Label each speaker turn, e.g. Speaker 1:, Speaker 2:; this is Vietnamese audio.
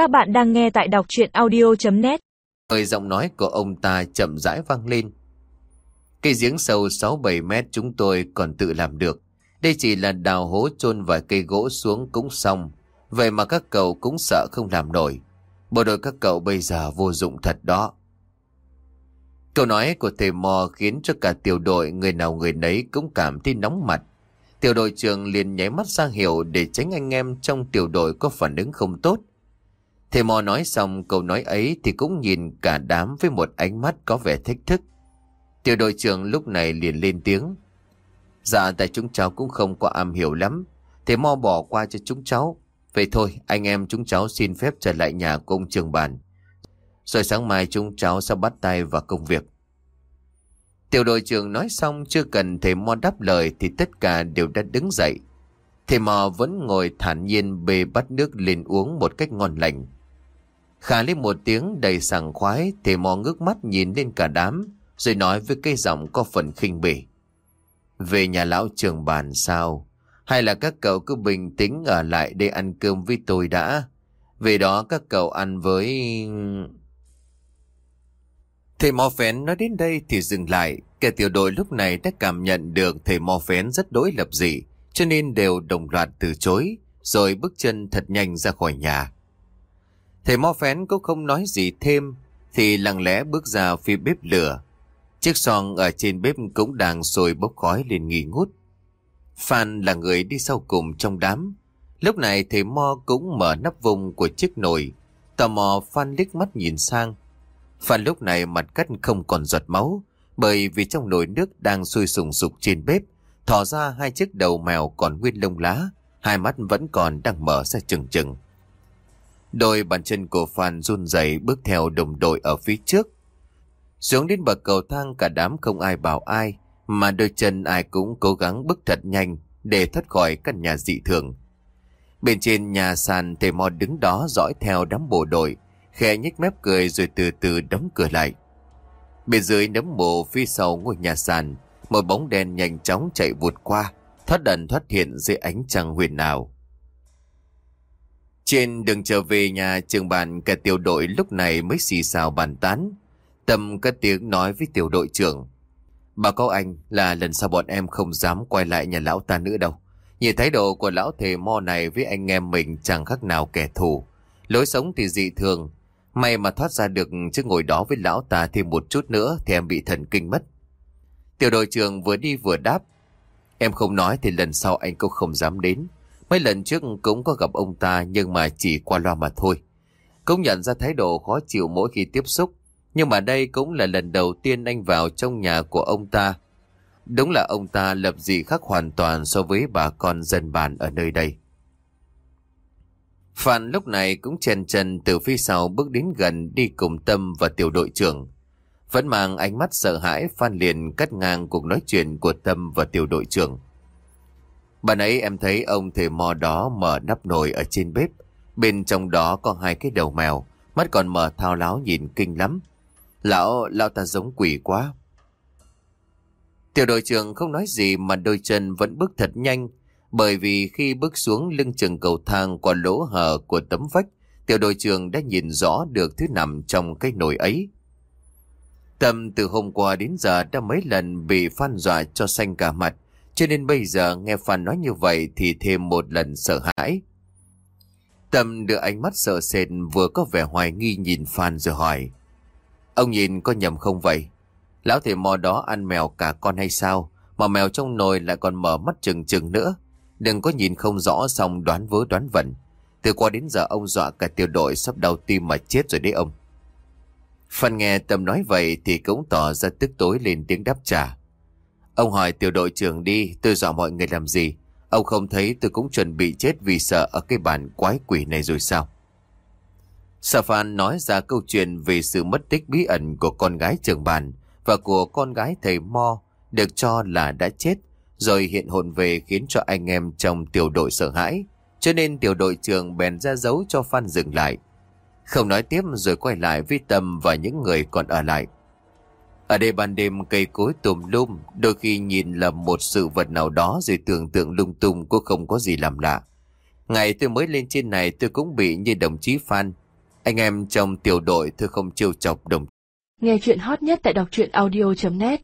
Speaker 1: Các bạn đang nghe tại đọc chuyện audio.net
Speaker 2: hơi giọng nói của ông ta chậm rãi vang lên. Cây giếng sâu 6-7 mét chúng tôi còn tự làm được. Đây chỉ là đào hố chôn vài cây gỗ xuống cũng xong. Vậy mà các cậu cũng sợ không làm nổi. Bộ đội các cậu bây giờ vô dụng thật đó. Câu nói của thầy mò khiến cho cả tiểu đội, người nào người nấy cũng cảm thấy nóng mặt. Tiểu đội trưởng liền nháy mắt ra hiệu để tránh anh em trong tiểu đội có phản ứng không tốt. Thầy mò nói xong câu nói ấy thì cũng nhìn cả đám với một ánh mắt có vẻ thách thức. Tiểu đội trưởng lúc này liền lên tiếng. Dạ tại chúng cháu cũng không có am hiểu lắm. Thầy mò bỏ qua cho chúng cháu. Vậy thôi, anh em chúng cháu xin phép trở lại nhà của ông trường bản. Rồi sáng mai chúng cháu sẽ bắt tay vào công việc. Tiểu đội trưởng nói xong, chưa cần thầy mò đáp lời thì tất cả đều đã đứng dậy. Thầy mò vẫn ngồi thản nhiên bê bắt nước lên uống một cách ngon lành. Khả lên một tiếng đầy sảng khoái, thầy mò ngước mắt nhìn lên cả đám, rồi nói với cây giọng có phần khinh bỉ. Về nhà lão trường bàn sao? Hay là các cậu cứ bình tĩnh ở lại đây ăn cơm với tôi đã? Về đó các cậu ăn với... Thầy mò phén nói đến đây thì dừng lại. Kẻ tiểu đội lúc này đã cảm nhận được thầy mò phén rất đối lập dị, cho nên đều đồng loạt từ chối, rồi bước chân thật nhanh ra khỏi nhà. Thầy mo phén cũng không nói gì thêm, thì lặng lẽ bước ra phía bếp lửa. Chiếc son ở trên bếp cũng đang sôi bốc khói lên nghi ngút. Phan là người đi sau cùng trong đám. Lúc này thầy Mo cũng mở nắp vùng của chiếc nồi. Tò mò Phan liếc mắt nhìn sang. Phan lúc này mặt cắt không còn giọt máu, bởi vì trong nồi nước đang sôi sùng sục trên bếp, thò ra hai chiếc đầu mèo còn nguyên lông lá, hai mắt vẫn còn đang mở ra chừng chừng. Đôi bàn chân của Phan run rẩy bước theo đồng đội ở phía trước. Xuống đến bậc cầu thang cả đám không ai bảo ai, mà đôi chân ai cũng cố gắng bước thật nhanh để thoát khỏi căn nhà dị thường. Bên trên nhà sàn thầy mò đứng đó dõi theo đám bộ đội, khẽ nhếch mép cười rồi từ từ đóng cửa lại. Bên dưới nấm mộ phía sau ngôi nhà sàn, một bóng đen nhanh chóng chạy vụt qua, thoát đần thoát hiện dưới ánh trăng huyền ảo. Trên đường trở về nhà, trường bàn cả tiểu đội lúc này mới xì xào bàn tán. Tâm cất tiếng nói với tiểu đội trưởng. Bà có anh là lần sau bọn em không dám quay lại nhà lão ta nữa đâu. Nhìn thái độ của lão thề mo này với anh em mình chẳng khác nào kẻ thù. Lối sống thì dị thường. May mà thoát ra được chứ ngồi đó với lão ta thêm một chút nữa thì em bị thần kinh mất. Tiểu đội trưởng vừa đi vừa đáp. Em không nói thì lần sau anh cũng không dám đến. Mấy lần trước cũng có gặp ông ta, nhưng mà chỉ qua loa mà thôi. Cũng nhận ra thái độ khó chịu mỗi khi tiếp xúc. Nhưng mà đây cũng là lần đầu tiên anh vào trong nhà của ông ta. Đúng là ông ta lập dị khác hoàn toàn so với bà con dân bản ở nơi đây. Phan lúc này cũng chen chân từ phía sau bước đến gần đi cùng Tâm và tiểu đội trưởng. Vẫn mang ánh mắt sợ hãi, Phan liền cắt ngang cuộc nói chuyện của Tâm và tiểu đội trưởng. Bạn ấy em thấy ông thầy mò đó mở nắp nồi ở trên bếp. Bên trong đó có hai cái đầu mèo, mắt còn mở thao láo nhìn kinh lắm. Lão, lão ta giống quỷ quá. Tiểu đội trưởng không nói gì mà đôi chân vẫn bước thật nhanh, bởi vì khi bước xuống lưng chừng cầu thang qua lỗ hở của tấm vách, tiểu đội trưởng đã nhìn rõ được thứ nằm trong cái nồi ấy. Tâm từ hôm qua đến giờ đã mấy lần bị Phan dọa cho xanh cả mặt, cho nên bây giờ nghe Phan nói như vậy thì thêm một lần sợ hãi. Tâm đưa ánh mắt sợ sệt vừa có vẻ hoài nghi nhìn Phan rồi hỏi. Ông nhìn có nhầm không vậy? Lão thầy mò đó ăn mèo cả con hay sao? Mà mèo trong nồi lại còn mở mắt chừng chừng nữa. Đừng có nhìn không rõ xong đoán vớ đoán vẩn. Từ qua đến giờ ông dọa cả tiểu đội sắp đau tim mà chết rồi đấy ông. Phan nghe Tâm nói vậy thì cũng tỏ ra tức tối lên tiếng đáp trả. Ông hỏi tiểu đội trưởng đi, tôi dọa mọi người làm gì? Ông không thấy tôi cũng chuẩn bị chết vì sợ ở cái bản quái quỷ này rồi sao? Sa Phan nói ra câu chuyện về sự mất tích bí ẩn của con gái trường bàn và của con gái thầy Mo được cho là đã chết rồi hiện hồn về khiến cho anh em trong tiểu đội sợ hãi. Cho nên tiểu đội trưởng bèn ra dấu cho Phan dừng lại. Không nói tiếp rồi quay lại với Tâm và những người còn ở lại. Ở đây ban đêm cây cối tùm lum, đôi khi nhìn là một sự vật nào đó rồi tưởng tượng lung tung cũng không có gì làm lạ. Ngày tôi mới lên trên này tôi cũng bị như đồng chí Phan, Anh em trong tiểu đội tôi không trêu chọc đồng
Speaker 3: Nghe chuyện hot nhất tại đọc truyện audio.net